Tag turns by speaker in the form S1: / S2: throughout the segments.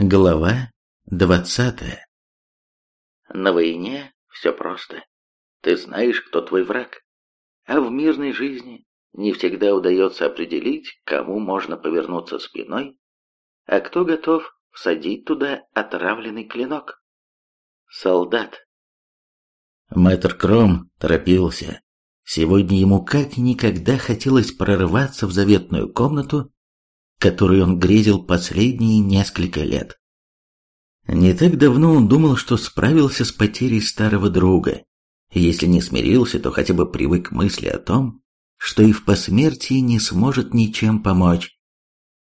S1: Глава двадцатая На войне все просто. Ты знаешь, кто твой враг. А в мирной жизни не всегда удается определить, кому можно повернуться спиной, а кто готов всадить туда отравленный клинок. Солдат. Мэтр Кром торопился. Сегодня ему как никогда хотелось прорваться в заветную комнату которой он грезил последние несколько лет. Не так давно он думал, что справился с потерей старого друга. Если не смирился, то хотя бы привык к мысли о том, что и в посмертии не сможет ничем помочь.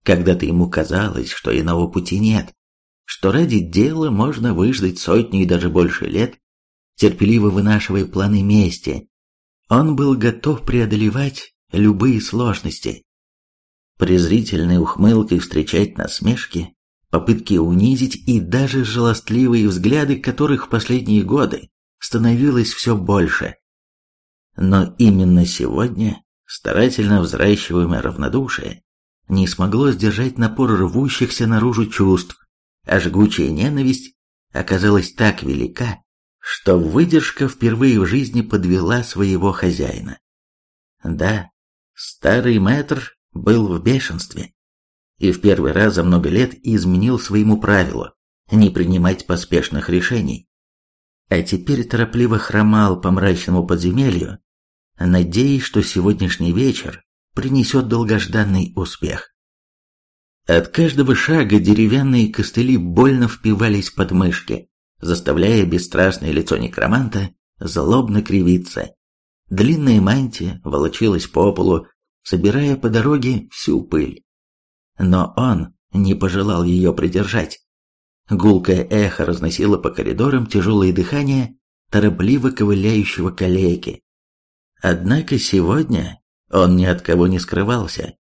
S1: Когда-то ему казалось, что иного пути нет, что ради дела можно выждать сотни и даже больше лет, терпеливо вынашивая планы мести. Он был готов преодолевать любые сложности презрительной ухмылкой встречать насмешки, попытки унизить и даже жалостливые взгляды, которых в последние годы становилось все больше. Но именно сегодня старательно взращиваемое равнодушие не смогло сдержать напор рвущихся наружу чувств, а жгучая ненависть оказалась так велика, что выдержка впервые в жизни подвела своего хозяина. Да, старый мэтр был в бешенстве и в первый раз за много лет изменил своему правилу не принимать поспешных решений. А теперь торопливо хромал по мрачному подземелью, надеясь, что сегодняшний вечер принесет долгожданный успех. От каждого шага деревянные костыли больно впивались под мышки, заставляя бесстрастное лицо некроманта злобно кривиться. Длинная мантия волочилась по полу, собирая по дороге всю пыль. Но он не пожелал ее придержать. Гулкое эхо разносило по коридорам тяжелое дыхание торопливо ковыляющего калеки. Однако сегодня он ни от кого не скрывался.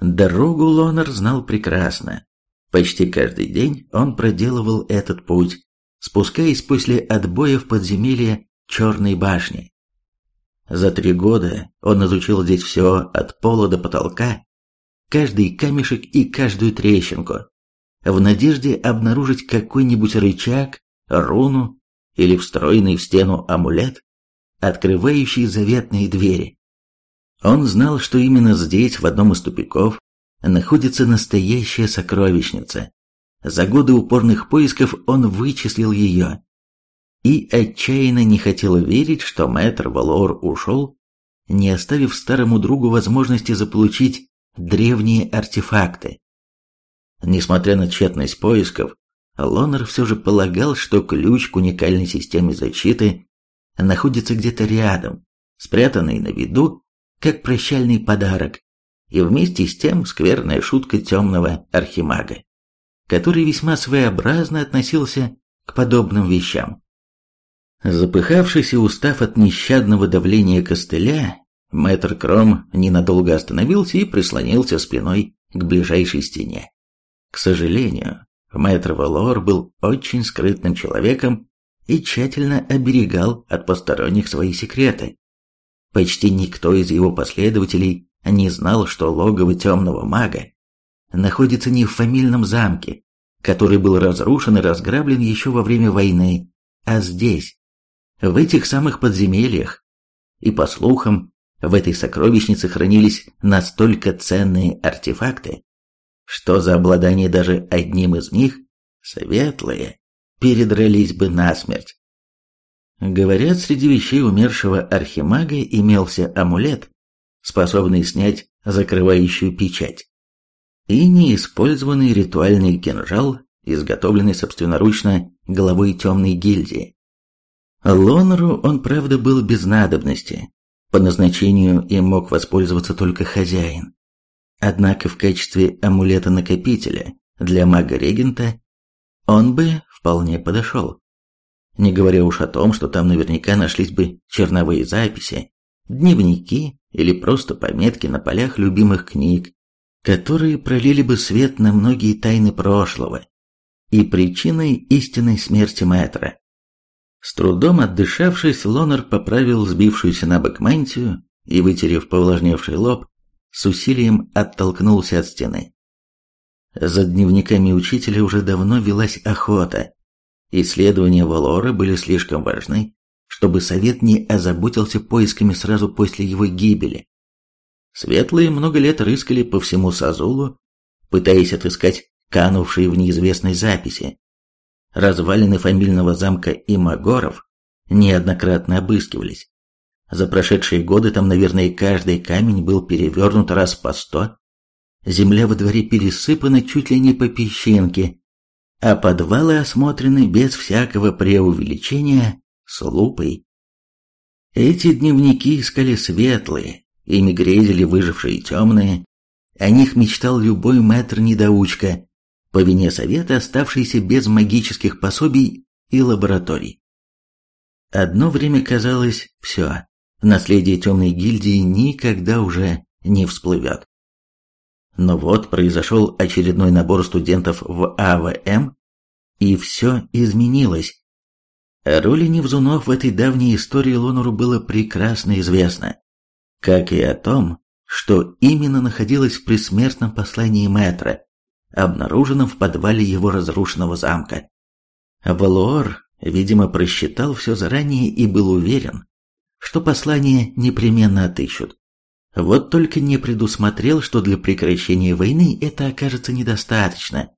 S1: Дорогу Лонер знал прекрасно. Почти каждый день он проделывал этот путь, спускаясь после отбоя в подземелье Черной башни. За три года он изучил здесь все от пола до потолка, каждый камешек и каждую трещинку, в надежде обнаружить какой-нибудь рычаг, руну или встроенный в стену амулет, открывающий заветные двери. Он знал, что именно здесь, в одном из тупиков, находится настоящая сокровищница. За годы упорных поисков он вычислил ее и отчаянно не хотел верить, что мэтр Валор ушел, не оставив старому другу возможности заполучить древние артефакты. Несмотря на тщетность поисков, Лонер все же полагал, что ключ к уникальной системе защиты находится где-то рядом, спрятанный на виду, как прощальный подарок, и вместе с тем скверная шутка темного архимага, который весьма своеобразно относился к подобным вещам. Запыхавшись и устав от нещадного давления костыля, мэтр Кром ненадолго остановился и прислонился спиной к ближайшей стене. К сожалению, мэтр Валор был очень скрытным человеком и тщательно оберегал от посторонних свои секреты. Почти никто из его последователей не знал, что логово темного мага находится не в фамильном замке, который был разрушен и разграблен еще во время войны, а здесь, в этих самых подземельях. И по слухам, в этой сокровищнице хранились настолько ценные артефакты, что за обладание даже одним из них светлые передрались бы насмерть. Говорят, среди вещей умершего архимага имелся амулет, способный снять закрывающую печать, и неиспользованный ритуальный кинжал, изготовленный собственноручно главой темной гильдии. Лонеру он, правда, был без надобности. По назначению им мог воспользоваться только хозяин. Однако в качестве амулета-накопителя для мага-регента он бы вполне подошел. Не говоря уж о том, что там наверняка нашлись бы черновые записи, дневники или просто пометки на полях любимых книг, которые пролили бы свет на многие тайны прошлого и причиной истинной смерти Мэтра. С трудом отдышавшись, Лонер поправил сбившуюся на бок мантию и, вытерев повлажневший лоб, с усилием оттолкнулся от стены. За дневниками учителя уже давно велась охота. Исследования Валора были слишком важны, чтобы совет не озаботился поисками сразу после его гибели. Светлые много лет рыскали по всему Сазулу, пытаясь отыскать канувшие в неизвестной записи. Развалины фамильного замка Имагоров неоднократно обыскивались. За прошедшие годы там, наверное, каждый камень был перевернут раз по сто. Земля во дворе пересыпана чуть ли не по песчинке, а подвалы осмотрены без всякого преувеличения с лупой. Эти дневники искали светлые, ими грезили выжившие темные. О них мечтал любой мэтр-недоучка, по вине совета оставшийся без магических пособий и лабораторий. Одно время казалось, все, наследие темной гильдии никогда уже не всплывет. Но вот произошел очередной набор студентов в АВМ, и все изменилось. Роли Невзунов в этой давней истории Лонору было прекрасно известно, как и о том, что именно находилось в предсмертном послании Мэтра, обнаруженном в подвале его разрушенного замка. Валуор Видимо, просчитал все заранее и был уверен, что послание непременно отыщут. Вот только не предусмотрел, что для прекращения войны это окажется недостаточно,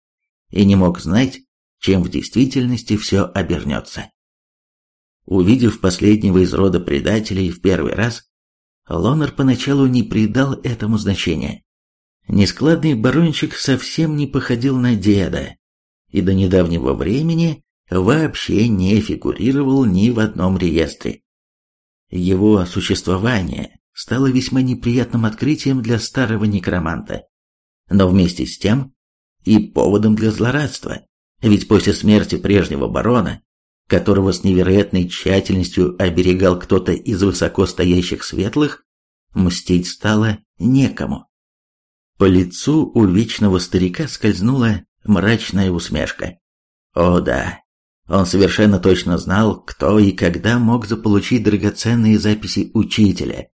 S1: и не мог знать, чем в действительности все обернется. Увидев последнего из рода предателей в первый раз, Лонер поначалу не придал этому значения. Нескладный барончик совсем не походил на деда, и до недавнего времени вообще не фигурировал ни в одном реестре. Его существование стало весьма неприятным открытием для старого некроманта, но вместе с тем и поводом для злорадства, ведь после смерти прежнего барона, которого с невероятной тщательностью оберегал кто-то из высоко стоящих светлых, мстить стало некому. По лицу у вечного старика скользнула мрачная усмешка. О да, он совершенно точно знал, кто и когда мог заполучить драгоценные записи учителя.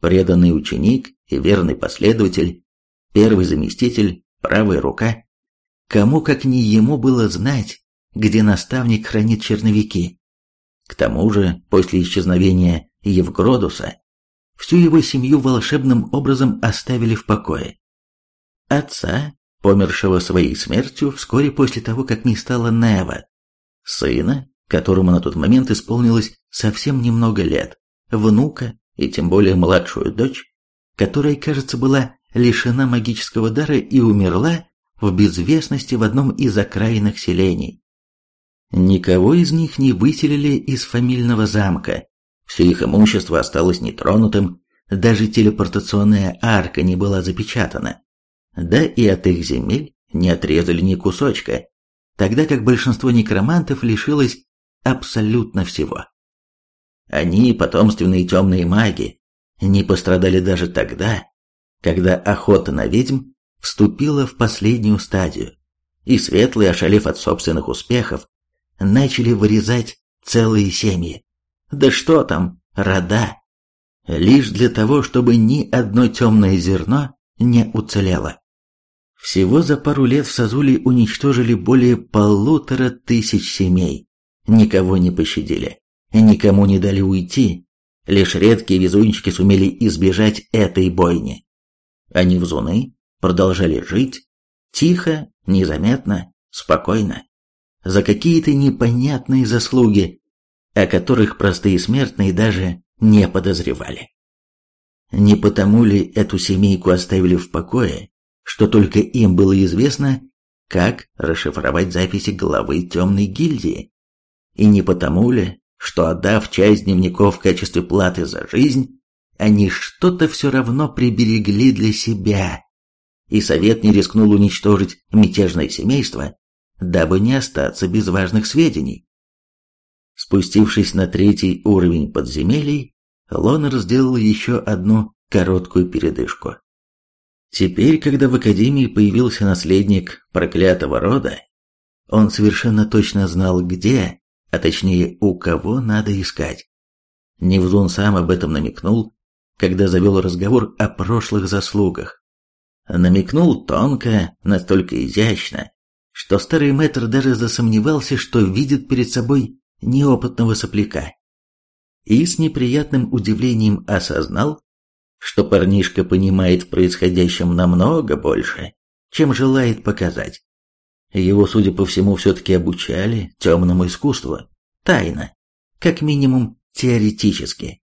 S1: Преданный ученик и верный последователь, первый заместитель, правая рука. Кому как не ему было знать, где наставник хранит черновики. К тому же, после исчезновения Евгродуса, всю его семью волшебным образом оставили в покое. Отца, помершего своей смертью вскоре после того, как не стало Нева, сына, которому на тот момент исполнилось совсем немного лет, внука и тем более младшую дочь, которая, кажется, была лишена магического дара и умерла в безвестности в одном из окраинных селений. Никого из них не выселили из фамильного замка, все их имущество осталось нетронутым, даже телепортационная арка не была запечатана. Да и от их земель не отрезали ни кусочка, тогда как большинство некромантов лишилось абсолютно всего. Они, потомственные темные маги, не пострадали даже тогда, когда охота на ведьм вступила в последнюю стадию, и светлые, ошалев от собственных успехов, начали вырезать целые семьи. Да что там, рода. Лишь для того, чтобы ни одно темное зерно не уцелело. Всего за пару лет в Сазуле уничтожили более полутора тысяч семей. Никого не пощадили, никому не дали уйти. Лишь редкие везунчики сумели избежать этой бойни. Они в зоны продолжали жить, тихо, незаметно, спокойно, за какие-то непонятные заслуги, о которых простые смертные даже не подозревали. Не потому ли эту семейку оставили в покое, что только им было известно, как расшифровать записи главы темной гильдии. И не потому ли, что отдав часть дневников в качестве платы за жизнь, они что-то все равно приберегли для себя, и совет не рискнул уничтожить мятежное семейство, дабы не остаться без важных сведений. Спустившись на третий уровень подземелий, Лонер сделал еще одну короткую передышку. Теперь, когда в Академии появился наследник проклятого рода, он совершенно точно знал, где, а точнее, у кого надо искать. Невзун сам об этом намекнул, когда завел разговор о прошлых заслугах. Намекнул тонко, настолько изящно, что старый мэтр даже засомневался, что видит перед собой неопытного сопляка. И с неприятным удивлением осознал, что парнишка понимает в происходящем намного больше, чем желает показать. Его, судя по всему, все-таки обучали темному искусству, тайно, как минимум теоретически.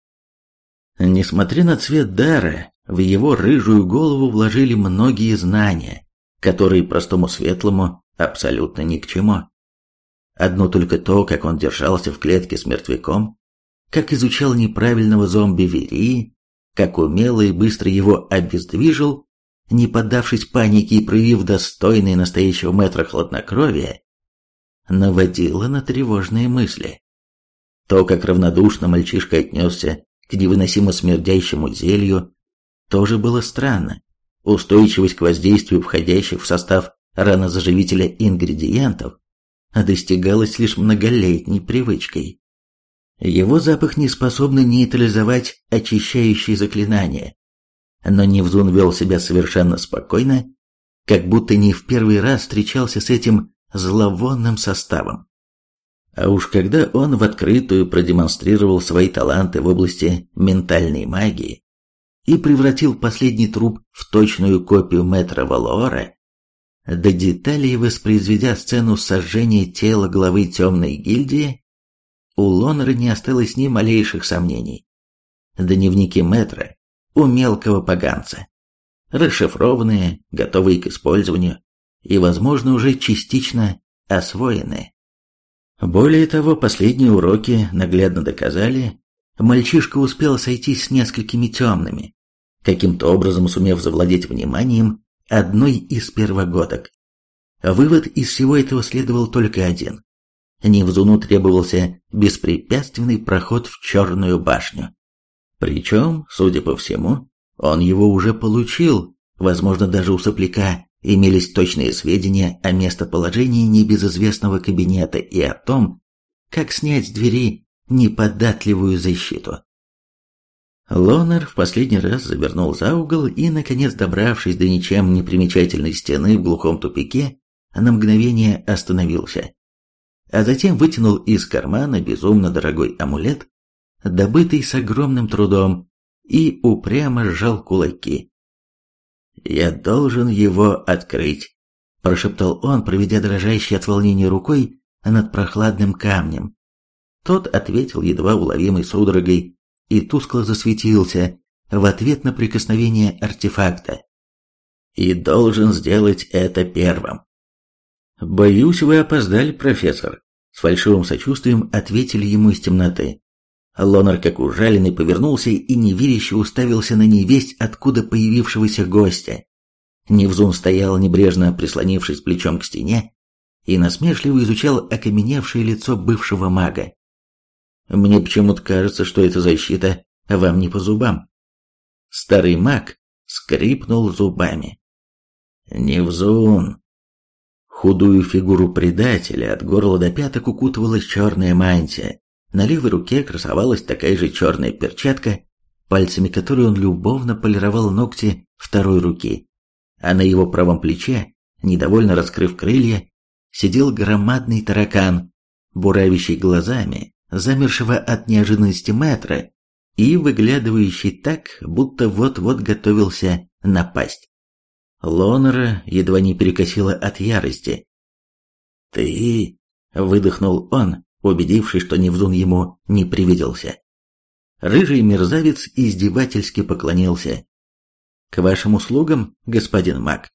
S1: Несмотря на цвет дара, в его рыжую голову вложили многие знания, которые простому светлому абсолютно ни к чему. Одно только то, как он держался в клетке с мертвяком, как изучал неправильного зомби Верии, как умело и быстро его обездвижил, не поддавшись панике и проявив достойный настоящего метра хладнокровия, наводило на тревожные мысли. То, как равнодушно мальчишка отнесся к невыносимо смердящему зелью, тоже было странно. Устойчивость к воздействию входящих в состав ранозаживителя ингредиентов достигалась лишь многолетней привычкой. Его запах не способен нейтрализовать очищающие заклинания. Но Невзун вел себя совершенно спокойно, как будто не в первый раз встречался с этим зловонным составом. А уж когда он в открытую продемонстрировал свои таланты в области ментальной магии и превратил последний труп в точную копию мэтра Валора, до деталей воспроизведя сцену сожжения тела главы темной гильдии, у Лонера не осталось ни малейших сомнений. Дневники Метра у мелкого поганца. Расшифрованные, готовые к использованию и, возможно, уже частично освоенные. Более того, последние уроки наглядно доказали, мальчишка успел сойтись с несколькими темными, каким-то образом сумев завладеть вниманием одной из первогодок. Вывод из всего этого следовал только один. Невзуну требовался беспрепятственный проход в Черную башню. Причем, судя по всему, он его уже получил, возможно, даже у сопляка имелись точные сведения о местоположении небезызвестного кабинета и о том, как снять с двери неподатливую защиту. Лонер в последний раз завернул за угол и, наконец добравшись до ничем не примечательной стены в глухом тупике, на мгновение остановился а затем вытянул из кармана безумно дорогой амулет, добытый с огромным трудом, и упрямо сжал кулаки. «Я должен его открыть», – прошептал он, проведя дрожащей от волнения рукой над прохладным камнем. Тот ответил едва уловимой судорогой и тускло засветился в ответ на прикосновение артефакта. «И должен сделать это первым». «Боюсь, вы опоздали, профессор», — с фальшивым сочувствием ответили ему из темноты. Лонар, как ужаленный, повернулся и неверяще уставился на невесть, откуда появившегося гостя. Невзун стоял, небрежно прислонившись плечом к стене, и насмешливо изучал окаменевшее лицо бывшего мага. «Мне почему-то кажется, что эта защита вам не по зубам». Старый маг скрипнул зубами. «Невзун, Худую фигуру предателя от горла до пяток укутывалась черная мантия. На левой руке красовалась такая же черная перчатка, пальцами которой он любовно полировал ногти второй руки. А на его правом плече, недовольно раскрыв крылья, сидел громадный таракан, буравящий глазами, замершего от неожиданности метра и выглядывающий так, будто вот-вот готовился напасть. Лонера едва не перекосило от ярости. «Ты...» — выдохнул он, убедившись, что Невзун ему не привиделся. Рыжий мерзавец издевательски поклонился. «К вашим услугам, господин маг».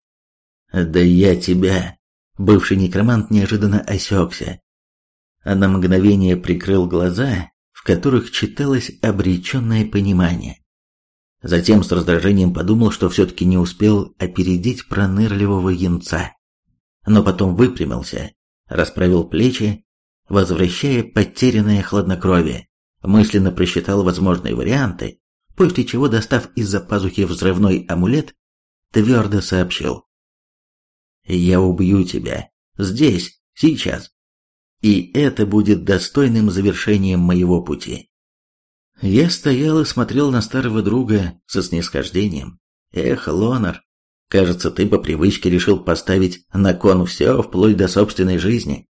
S1: «Да я тебя...» Бывший некромант неожиданно осекся. На мгновение прикрыл глаза, в которых читалось обреченное понимание. Затем с раздражением подумал, что все-таки не успел опередить пронырливого янца. Но потом выпрямился, расправил плечи, возвращая потерянное хладнокровие, мысленно просчитал возможные варианты, после чего, достав из-за пазухи взрывной амулет, твердо сообщил. «Я убью тебя. Здесь, сейчас. И это будет достойным завершением моего пути». Я стоял и смотрел на старого друга со снисхождением. Эх, Лонар, Кажется, ты по привычке решил поставить на кон все, вплоть до собственной жизни.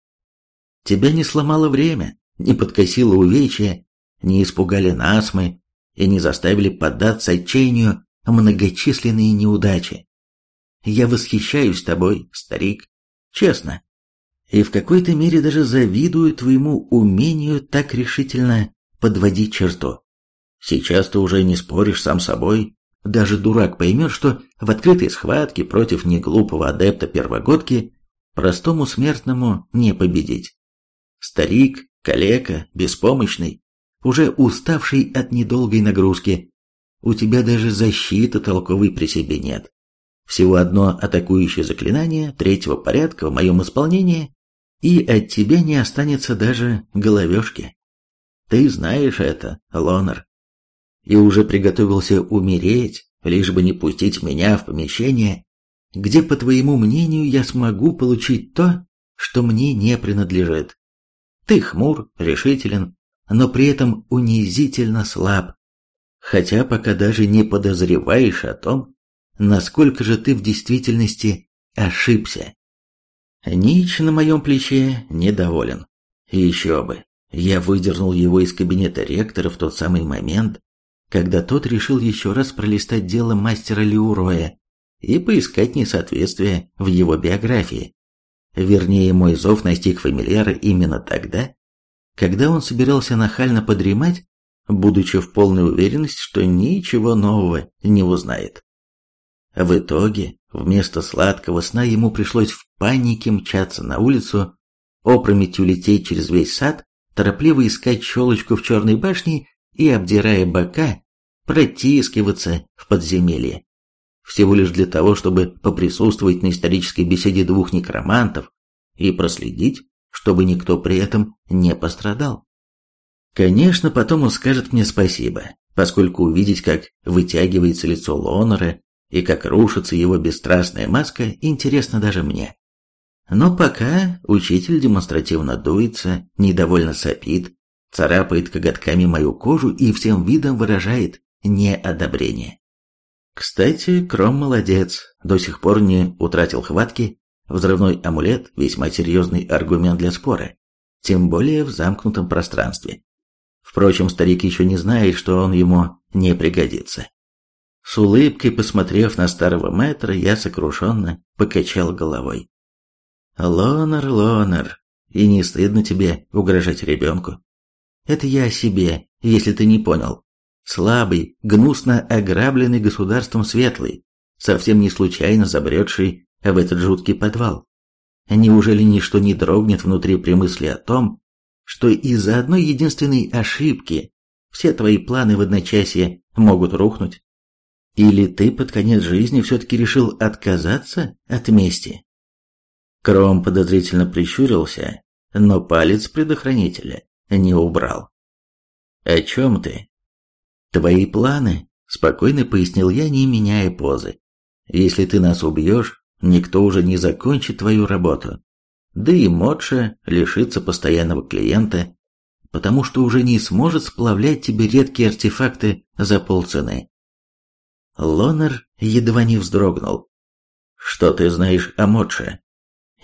S1: Тебя не сломало время, не подкосило увечья, не испугали насмы и не заставили поддаться отчаянию многочисленные неудачи. Я восхищаюсь тобой, старик, честно, и в какой-то мере даже завидую твоему умению так решительно подводить черту. Сейчас ты уже не споришь сам собой, даже дурак поймет, что в открытой схватке против неглупого адепта первогодки простому смертному не победить. Старик, калека, беспомощный, уже уставший от недолгой нагрузки, у тебя даже защиты толковой при себе нет. Всего одно атакующее заклинание третьего порядка в моем исполнении, и от тебя не останется даже головешки. Ты знаешь это, Лонер. И уже приготовился умереть, лишь бы не пустить меня в помещение, где, по твоему мнению, я смогу получить то, что мне не принадлежит. Ты хмур, решителен, но при этом унизительно слаб, хотя пока даже не подозреваешь о том, насколько же ты в действительности ошибся. Нич на моем плече недоволен. Еще бы, я выдернул его из кабинета ректора в тот самый момент, когда тот решил еще раз пролистать дело мастера Леуроя и поискать несоответствие в его биографии. Вернее, мой зов настиг фамильяра именно тогда, когда он собирался нахально подремать, будучи в полной уверенности, что ничего нового не узнает. В итоге, вместо сладкого сна ему пришлось в панике мчаться на улицу, опрометью лететь через весь сад, торопливо искать щелочку в черной башне и, обдирая бока, протискиваться в подземелье. Всего лишь для того, чтобы поприсутствовать на исторической беседе двух некромантов и проследить, чтобы никто при этом не пострадал. Конечно, потом он скажет мне спасибо, поскольку увидеть, как вытягивается лицо Лонора и как рушится его бесстрастная маска, интересно даже мне. Но пока учитель демонстративно дуется, недовольно сопит, царапает коготками мою кожу и всем видом выражает неодобрение. Кстати, Кром молодец, до сих пор не утратил хватки Взрывной амулет – весьма серьезный аргумент для спора, тем более в замкнутом пространстве. Впрочем, старик еще не знает, что он ему не пригодится. С улыбкой посмотрев на старого мэтра, я сокрушенно покачал головой. «Лонер, Лонер, и не стыдно тебе угрожать ребенку? Это я о себе, если ты не понял. Слабый, гнусно ограбленный государством светлый, совсем не случайно забредший в этот жуткий подвал. Неужели ничто не дрогнет внутри при мысли о том, что из-за одной единственной ошибки все твои планы в одночасье могут рухнуть? Или ты под конец жизни все-таки решил отказаться от мести? Кром подозрительно прищурился, но палец предохранителя не убрал. «О чем ты?» «Твои планы», — спокойно пояснил я, не меняя позы. «Если ты нас убьешь, никто уже не закончит твою работу. Да и Модша лишится постоянного клиента, потому что уже не сможет сплавлять тебе редкие артефакты за полцены. Лонер едва не вздрогнул. «Что ты знаешь о Модше?»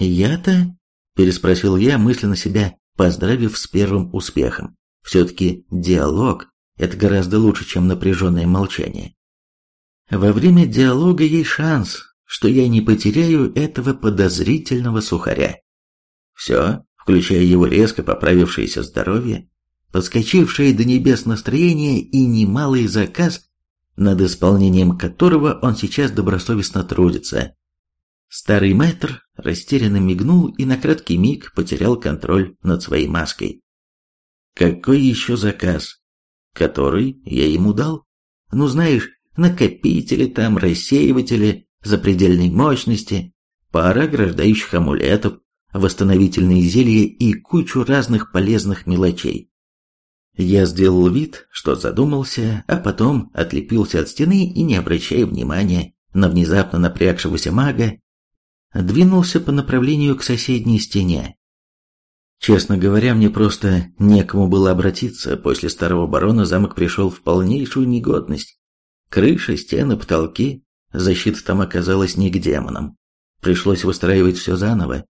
S1: «Я-то?» – переспросил я, мысленно себя поздравив с первым успехом. Все-таки диалог – это гораздо лучше, чем напряженное молчание. Во время диалога есть шанс, что я не потеряю этого подозрительного сухаря. Все, включая его резко поправившееся здоровье, подскочившее до небес настроение и немалый заказ, над исполнением которого он сейчас добросовестно трудится. Старый мэтр растерянно мигнул и на краткий миг потерял контроль над своей маской. Какой еще заказ? Который я ему дал? Ну знаешь, накопители там, рассеиватели, запредельной мощности, пара ограждающих амулетов, восстановительные зелья и кучу разных полезных мелочей. Я сделал вид, что задумался, а потом отлепился от стены и, не обращая внимания на внезапно напрягшегося мага, двинулся по направлению к соседней стене. Честно говоря, мне просто некому было обратиться, после старого барона замок пришел в полнейшую негодность. Крыша, стены, потолки Защита там оказалась не к демонам. Пришлось выстраивать все заново.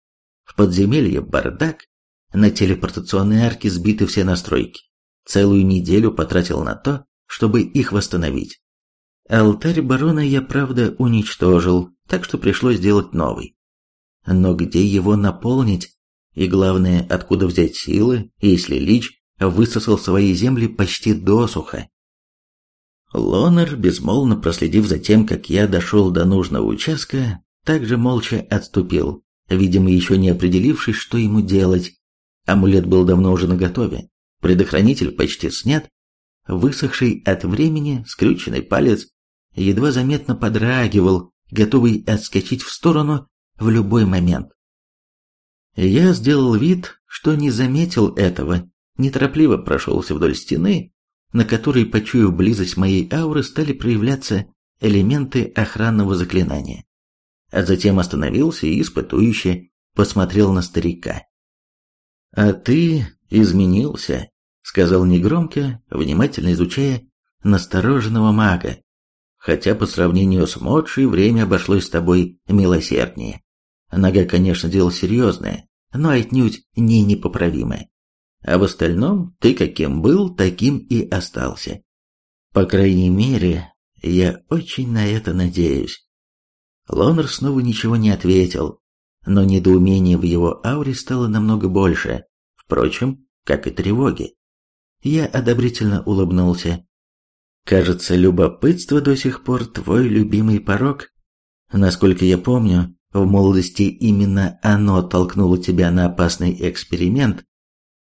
S1: В подземелье бардак, на телепортационной арке сбиты все настройки. Целую неделю потратил на то, чтобы их восстановить. Алтарь барона я, правда, уничтожил, так что пришлось делать новый. Но где его наполнить? И главное, откуда взять силы, если Лич высосал свои земли почти досуха? Лонер, безмолвно проследив за тем, как я дошел до нужного участка, также молча отступил, видимо, еще не определившись, что ему делать. Амулет был давно уже наготове, предохранитель почти снят, высохший от времени скрюченный палец едва заметно подрагивал, готовый отскочить в сторону в любой момент. Я сделал вид, что не заметил этого, неторопливо прошелся вдоль стены, на которой, почуяв близость моей ауры, стали проявляться элементы охранного заклинания. А затем остановился и испытующе посмотрел на старика. «А ты изменился», — сказал негромко, внимательно изучая настороженного мага, хотя по сравнению с Модшей время обошлось с тобой милосерднее. Нога, конечно, дело серьезное, но отнюдь не непоправимое. А в остальном ты каким был, таким и остался. По крайней мере, я очень на это надеюсь. Лонер снова ничего не ответил, но недоумение в его ауре стало намного больше, впрочем, как и тревоги. Я одобрительно улыбнулся. Кажется, любопытство до сих пор твой любимый порог. Насколько я помню, в молодости именно оно толкнуло тебя на опасный эксперимент,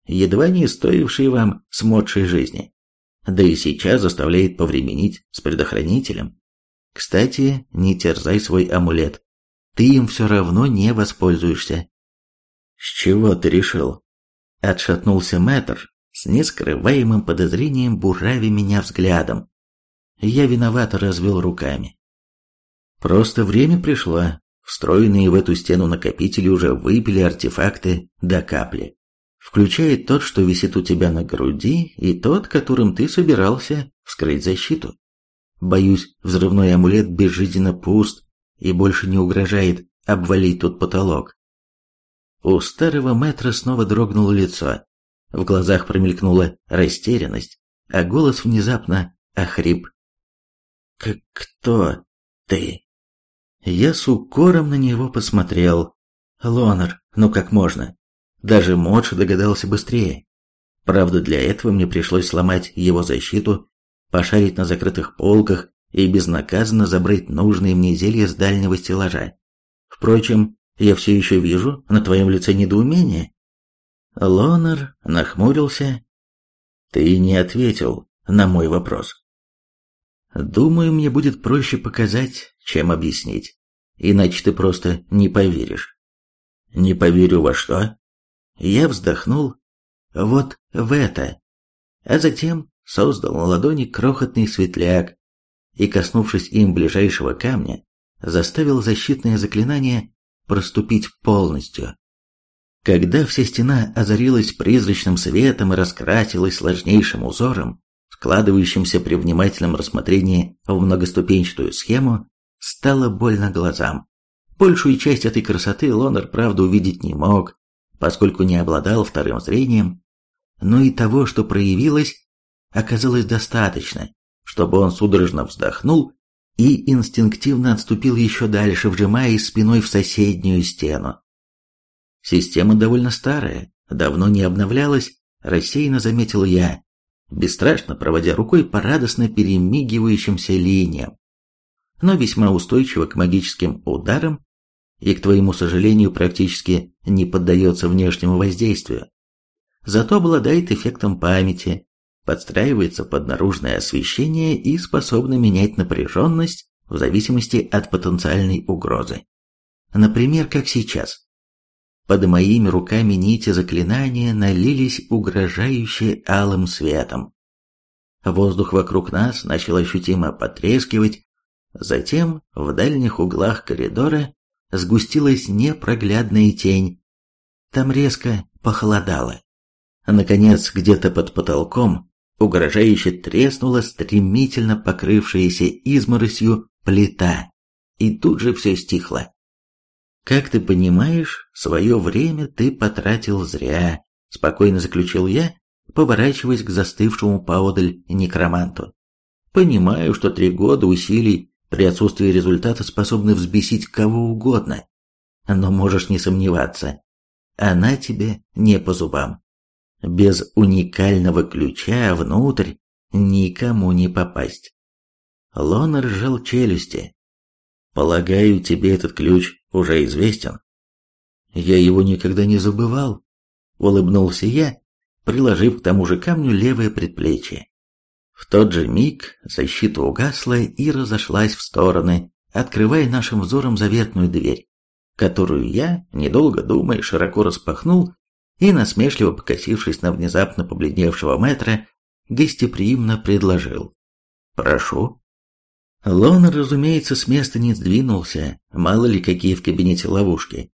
S1: едва не стоивший вам смодшей жизни. Да и сейчас заставляет повременить с предохранителем. Кстати, не терзай свой амулет. Ты им все равно не воспользуешься. С чего ты решил? Отшатнулся мэтр, с нескрываемым подозрением бурави меня взглядом. Я виновато развел руками. Просто время пришло. Встроенные в эту стену накопители уже выпили артефакты до капли. Включая тот, что висит у тебя на груди, и тот, которым ты собирался вскрыть защиту. Боюсь, взрывной амулет безжизненно пуст и больше не угрожает обвалить тот потолок. У старого метра снова дрогнуло лицо. В глазах промелькнула растерянность, а голос внезапно охрип. «Как кто ты?» Я с укором на него посмотрел. «Лонер, ну как можно?» Даже Модж догадался быстрее. Правда, для этого мне пришлось сломать его защиту, пошарить на закрытых полках и безнаказанно забрать нужные мне зелья с дальнего стеллажа. Впрочем, я все еще вижу на твоем лице недоумение. Лонер нахмурился. Ты не ответил на мой вопрос. Думаю, мне будет проще показать, чем объяснить. Иначе ты просто не поверишь. Не поверю во что? Я вздохнул. Вот в это. А затем создал на ладони крохотный светляк и, коснувшись им ближайшего камня, заставил защитное заклинание проступить полностью. Когда вся стена озарилась призрачным светом и раскрасилась сложнейшим узором, складывающимся при внимательном рассмотрении в многоступенчатую схему, стало больно глазам. Большую часть этой красоты Лонер, правда, увидеть не мог, поскольку не обладал вторым зрением, но и того, что проявилось, оказалось достаточно, чтобы он судорожно вздохнул и инстинктивно отступил еще дальше, вжимаясь спиной в соседнюю стену. Система довольно старая, давно не обновлялась, рассеянно заметил я, бесстрашно проводя рукой по радостно перемигивающимся линиям, но весьма устойчива к магическим ударам и, к твоему сожалению, практически не поддается внешнему воздействию. Зато обладает эффектом памяти, подстраивается под наружное освещение и способна менять напряженность в зависимости от потенциальной угрозы. Например, как сейчас. Под моими руками нити заклинания налились угрожающе алым светом. Воздух вокруг нас начал ощутимо потрескивать, затем в дальних углах коридора сгустилась непроглядная тень. Там резко похолодало. Наконец, где-то под потолком угрожающе треснула стремительно покрывшаяся изморосью плита. и тут же все стихло. «Как ты понимаешь, свое время ты потратил зря», — спокойно заключил я, поворачиваясь к застывшему поодаль некроманту. «Понимаю, что три года усилий при отсутствии результата способны взбесить кого угодно, но можешь не сомневаться, она тебе не по зубам. Без уникального ключа внутрь никому не попасть. Лонер сжал челюсти. Полагаю, тебе этот ключ уже известен. Я его никогда не забывал, улыбнулся я, приложив к тому же камню левое предплечье. В тот же миг защита угасла и разошлась в стороны, открывая нашим взором заветную дверь, которую я, недолго думая, широко распахнул и, насмешливо покосившись на внезапно побледневшего мэтра, гостеприимно предложил. «Прошу». Лонер, разумеется, с места не сдвинулся, мало ли какие в кабинете ловушки.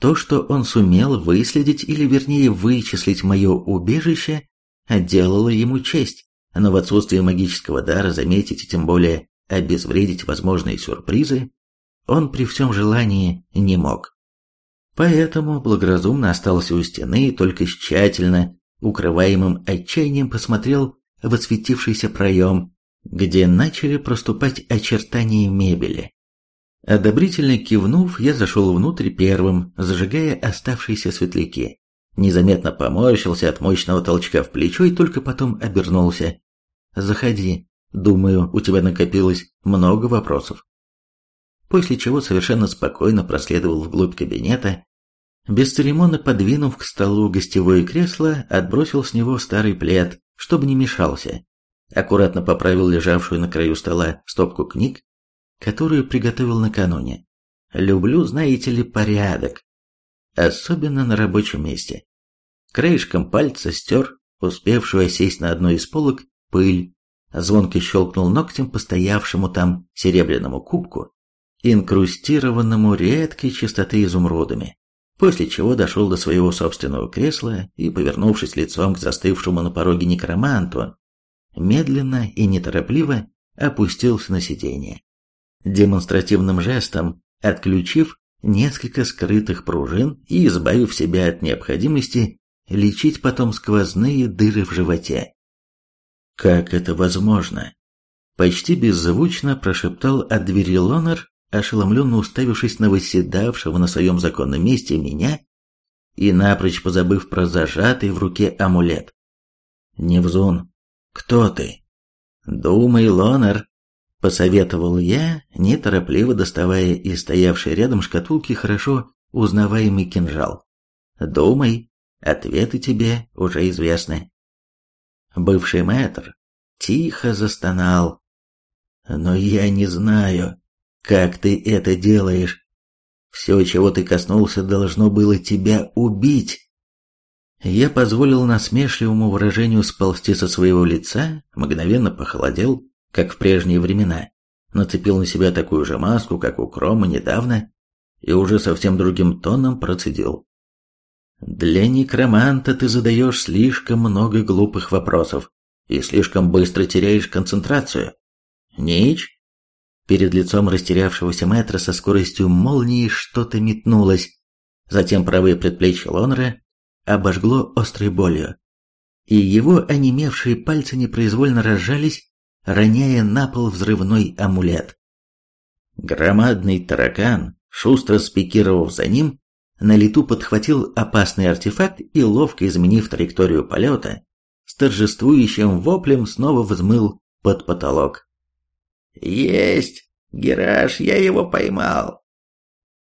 S1: То, что он сумел выследить или вернее вычислить мое убежище, отделало ему честь, но в отсутствие магического дара заметить и тем более обезвредить возможные сюрпризы он при всем желании не мог. Поэтому благоразумно остался у стены и только тщательно укрываемым отчаянием посмотрел в осветившийся проем, где начали проступать очертания мебели. Одобрительно кивнув, я зашел внутрь первым, зажигая оставшиеся светляки. Незаметно поморщился от мощного толчка в плечо и только потом обернулся. «Заходи. Думаю, у тебя накопилось много вопросов». После чего совершенно спокойно проследовал вглубь кабинета, бесцеремонно подвинув к столу гостевое кресло, отбросил с него старый плед, чтобы не мешался, аккуратно поправил лежавшую на краю стола стопку книг, которую приготовил накануне. Люблю, знаете ли, порядок, особенно на рабочем месте. Краешком пальца стер, успевшую сесть на одной из полок, пыль, звонко щелкнул ногтем по стоявшему там серебряному кубку, инкрустированному редкой чистоты изумрудами, после чего дошел до своего собственного кресла и, повернувшись лицом к застывшему на пороге некроманту, медленно и неторопливо опустился на сиденье. Демонстративным жестом, отключив несколько скрытых пружин и избавив себя от необходимости лечить потом сквозные дыры в животе. «Как это возможно?» Почти беззвучно прошептал от двери Лонер, ошеломленно уставившись на восседавшего на своем законном месте меня и напрочь позабыв про зажатый в руке амулет. «Невзун, кто ты?» «Думай, Лонер», — посоветовал я, неторопливо доставая из стоявшей рядом шкатулки хорошо узнаваемый кинжал. «Думай, ответы тебе уже известны». Бывший мэтр тихо застонал. «Но я не знаю, как ты это делаешь. Все, чего ты коснулся, должно было тебя убить». Я позволил насмешливому выражению сползти со своего лица, мгновенно похолодел, как в прежние времена, нацепил на себя такую же маску, как у Крома недавно, и уже совсем другим тоном процедил. «Для некроманта ты задаешь слишком много глупых вопросов и слишком быстро теряешь концентрацию. Нич?» Перед лицом растерявшегося мэтра со скоростью молнии что-то метнулось, затем правое предплечье Лонера обожгло острой болью, и его онемевшие пальцы непроизвольно разжались, роняя на пол взрывной амулет. Громадный таракан, шустро спикировав за ним, на лету подхватил опасный артефакт и, ловко изменив траекторию полета, с торжествующим воплем снова взмыл под потолок. «Есть! Гераш, я его поймал!»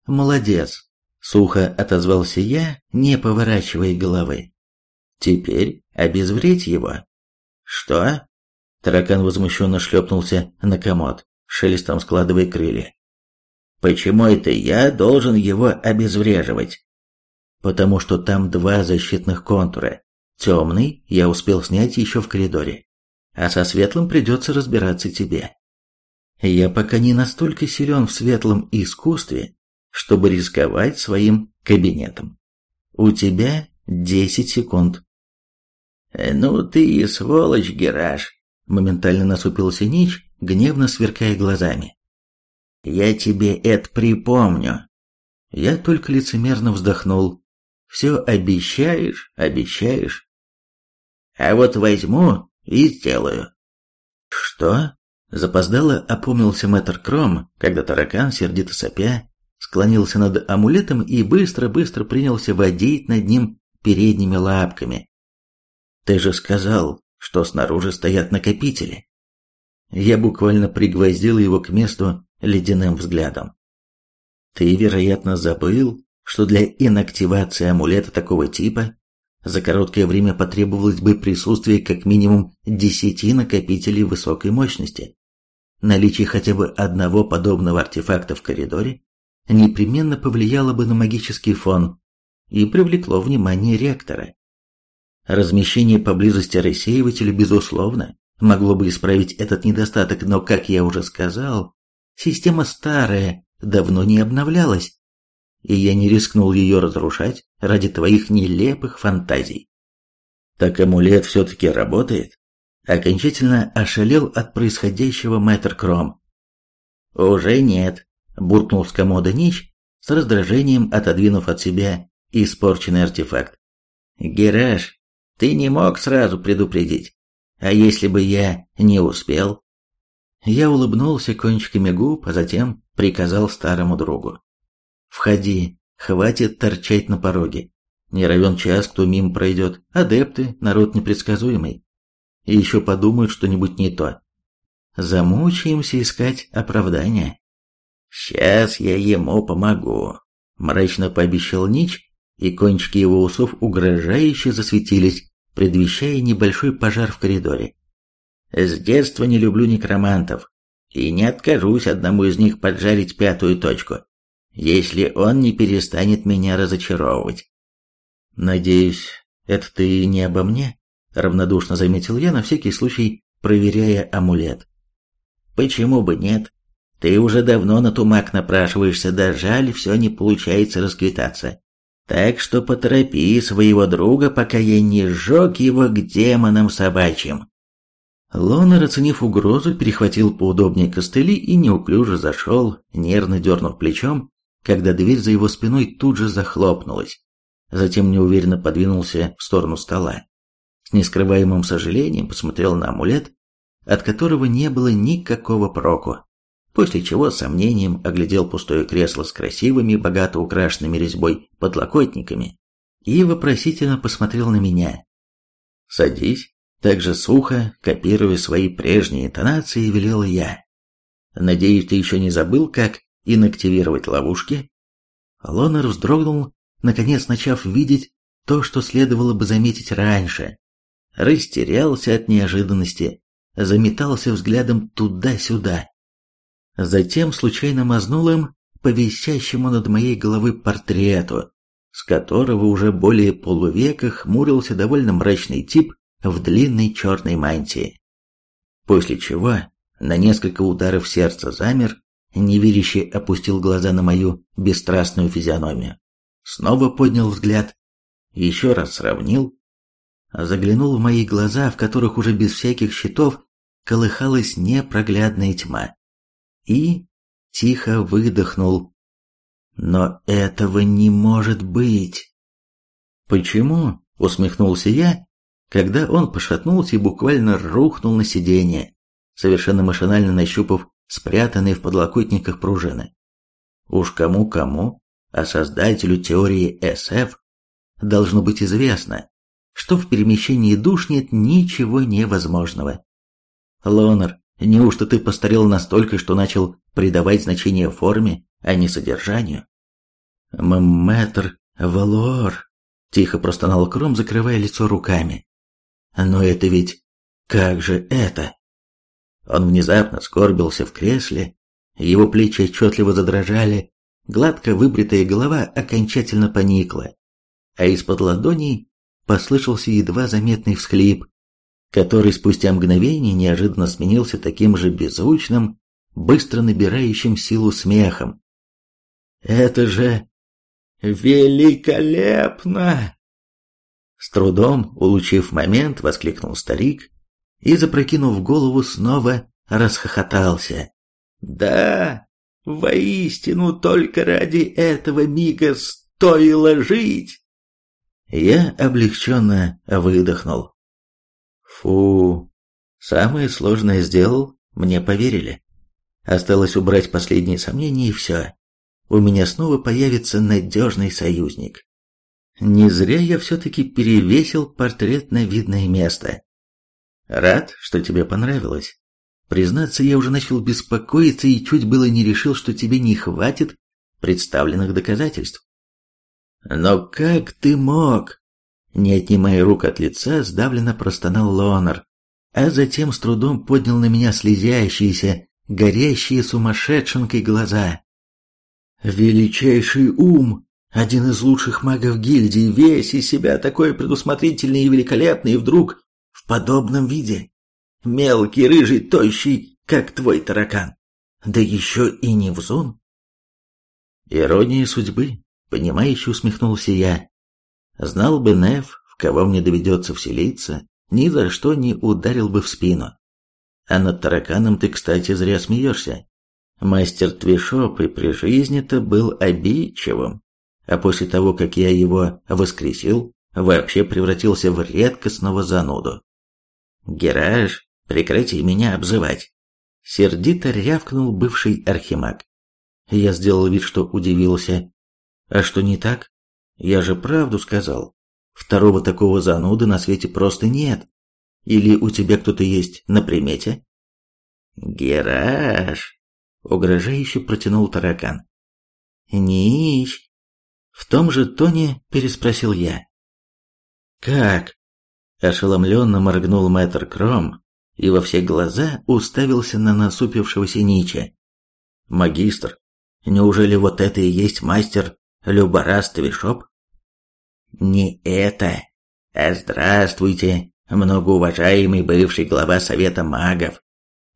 S1: «Молодец!» — сухо отозвался я, не поворачивая головы. «Теперь обезвредь его». «Что?» Таракан возмущенно шлепнулся на комод, шелестом складывая крылья. «Почему это я должен его обезвреживать?» «Потому что там два защитных контура. Темный я успел снять еще в коридоре, а со светлым придется разбираться тебе. Я пока не настолько силен в светлом искусстве, чтобы рисковать своим кабинетом. У тебя десять секунд». «Ну ты и сволочь, Гераш!» Моментально насупился Нич, гневно сверкая глазами. Я тебе это припомню. Я только лицемерно вздохнул. Все обещаешь, обещаешь. А вот возьму и сделаю. Что? Запоздало опомнился мэтр Кром, когда таракан, сердито сопя, склонился над амулетом и быстро-быстро принялся водить над ним передними лапками. «Ты же сказал, что снаружи стоят накопители». Я буквально пригвоздил его к месту ледяным взглядом. «Ты, вероятно, забыл, что для инактивации амулета такого типа за короткое время потребовалось бы присутствие как минимум десяти накопителей высокой мощности. Наличие хотя бы одного подобного артефакта в коридоре непременно повлияло бы на магический фон и привлекло внимание ректора. Размещение поблизости рассеивателя, безусловно, могло бы исправить этот недостаток, но, как я уже сказал, система старая, давно не обновлялась, и я не рискнул ее разрушать ради твоих нелепых фантазий. Так амулет все-таки работает? Окончательно ошалел от происходящего мэтр Кром. «Уже нет», — буркнул с комода Нич, с раздражением отодвинув от себя испорченный артефакт. «Гераш, ты не мог сразу предупредить. А если бы я не успел?» Я улыбнулся кончиками губ, а затем приказал старому другу. «Входи, хватит торчать на пороге. Не равен час, кто мимо пройдет. Адепты, народ непредсказуемый и еще подумают что-нибудь не то. Замучаемся искать оправдания. «Сейчас я ему помогу», — мрачно пообещал Нич, и кончики его усов угрожающе засветились, предвещая небольшой пожар в коридоре. «С детства не люблю некромантов, и не откажусь одному из них поджарить пятую точку, если он не перестанет меня разочаровывать». «Надеюсь, это ты не обо мне?» Равнодушно заметил я, на всякий случай проверяя амулет. «Почему бы нет? Ты уже давно на тумак напрашиваешься, да жаль, все не получается расквитаться. Так что поторопи своего друга, пока я не сжег его к демонам собачьим». Лонер, оценив угрозу, перехватил поудобнее костыли и неуклюже зашел, нервно дернув плечом, когда дверь за его спиной тут же захлопнулась. Затем неуверенно подвинулся в сторону стола с нескрываемым сожалением посмотрел на амулет, от которого не было никакого проку, после чего с сомнением оглядел пустое кресло с красивыми, богато украшенными резьбой подлокотниками и вопросительно посмотрел на меня. «Садись», также сухо, копируя свои прежние интонации, велел я. «Надеюсь, ты еще не забыл, как инактивировать ловушки?» Лонер вздрогнул, наконец начав видеть то, что следовало бы заметить раньше, растерялся от неожиданности, заметался взглядом туда-сюда. Затем случайно мазнул им по висящему над моей головой портрету, с которого уже более полувека хмурился довольно мрачный тип в длинной черной мантии. После чего на несколько ударов сердца замер, неверяще опустил глаза на мою бесстрастную физиономию, снова поднял взгляд, еще раз сравнил, заглянул в мои глаза, в которых уже без всяких щитов колыхалась непроглядная тьма, и тихо выдохнул. «Но этого не может быть!» «Почему?» — усмехнулся я, когда он пошатнулся и буквально рухнул на сиденье, совершенно машинально нащупав спрятанные в подлокотниках пружины. Уж кому-кому, а создателю теории SF должно быть известно, что в перемещении душ нет ничего невозможного. Лонер, неужто ты постарел настолько, что начал придавать значение форме, а не содержанию? Мэтр Валуор, тихо простонал Кром, закрывая лицо руками. Но это ведь... Как же это? Он внезапно скорбился в кресле, его плечи отчетливо задрожали, гладко выбритая голова окончательно поникла, а из-под ладоней послышался едва заметный всхлип, который спустя мгновение неожиданно сменился таким же беззвучным, быстро набирающим силу смехом. «Это же великолепно!» С трудом, улучив момент, воскликнул старик и, запрокинув голову, снова расхохотался. «Да, Воистину, только ради этого мига стоило жить. Я облегченно выдохнул. Фу, самое сложное сделал, мне поверили. Осталось убрать последние сомнения и все. У меня снова появится надежный союзник. Не зря я все-таки перевесил портрет на видное место. Рад, что тебе понравилось. Признаться, я уже начал беспокоиться и чуть было не решил, что тебе не хватит представленных доказательств. Но как ты мог? Не отнимая рук от лица, сдавленно простонал Лонар, а затем с трудом поднял на меня слезящиеся, горящие сумасшедшенкой глаза. «Величайший ум! Один из лучших магов гильдии, весь из себя такой предусмотрительный и великолепный, и вдруг в подобном виде. Мелкий, рыжий, тощий, как твой таракан. Да еще и не взун. Ирония судьбы, понимающе усмехнулся я. Знал бы Нев, в кого мне доведется вселиться, ни за что не ударил бы в спину. А над тараканом ты, кстати, зря смеешься. Мастер Твишоп и при жизни-то был обидчивым а после того, как я его воскресил, вообще превратился в редкостного зануду. «Гераж, прекрати меня обзывать!» Сердито рявкнул бывший архимаг. Я сделал вид, что удивился. «А что не так? Я же правду сказал. Второго такого зануды на свете просто нет. Или у тебя кто-то есть на примете?» «Гераж!» — угрожающе протянул таракан. «Нищ, в том же тоне переспросил я. «Как?» Ошеломленно моргнул мэтр Кром и во все глаза уставился на насупившегося Нича. «Магистр, неужели вот это и есть мастер Люборас Твишоп?» «Не это, а здравствуйте, многоуважаемый бывший глава Совета магов!»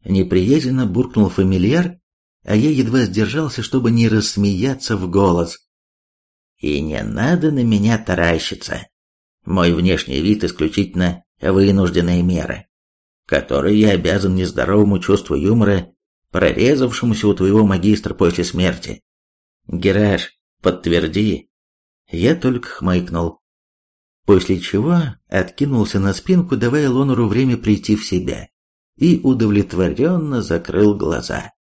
S1: Неприязненно буркнул фамильяр, а я едва сдержался, чтобы не рассмеяться в голос. И не надо на меня таращиться. Мой внешний вид исключительно вынужденная мера, которой я обязан нездоровому чувству юмора, прорезавшемуся у твоего магистра после смерти. Гераш, подтверди. Я только хмыкнул. После чего откинулся на спинку, давая Лонору время прийти в себя, и удовлетворенно закрыл глаза.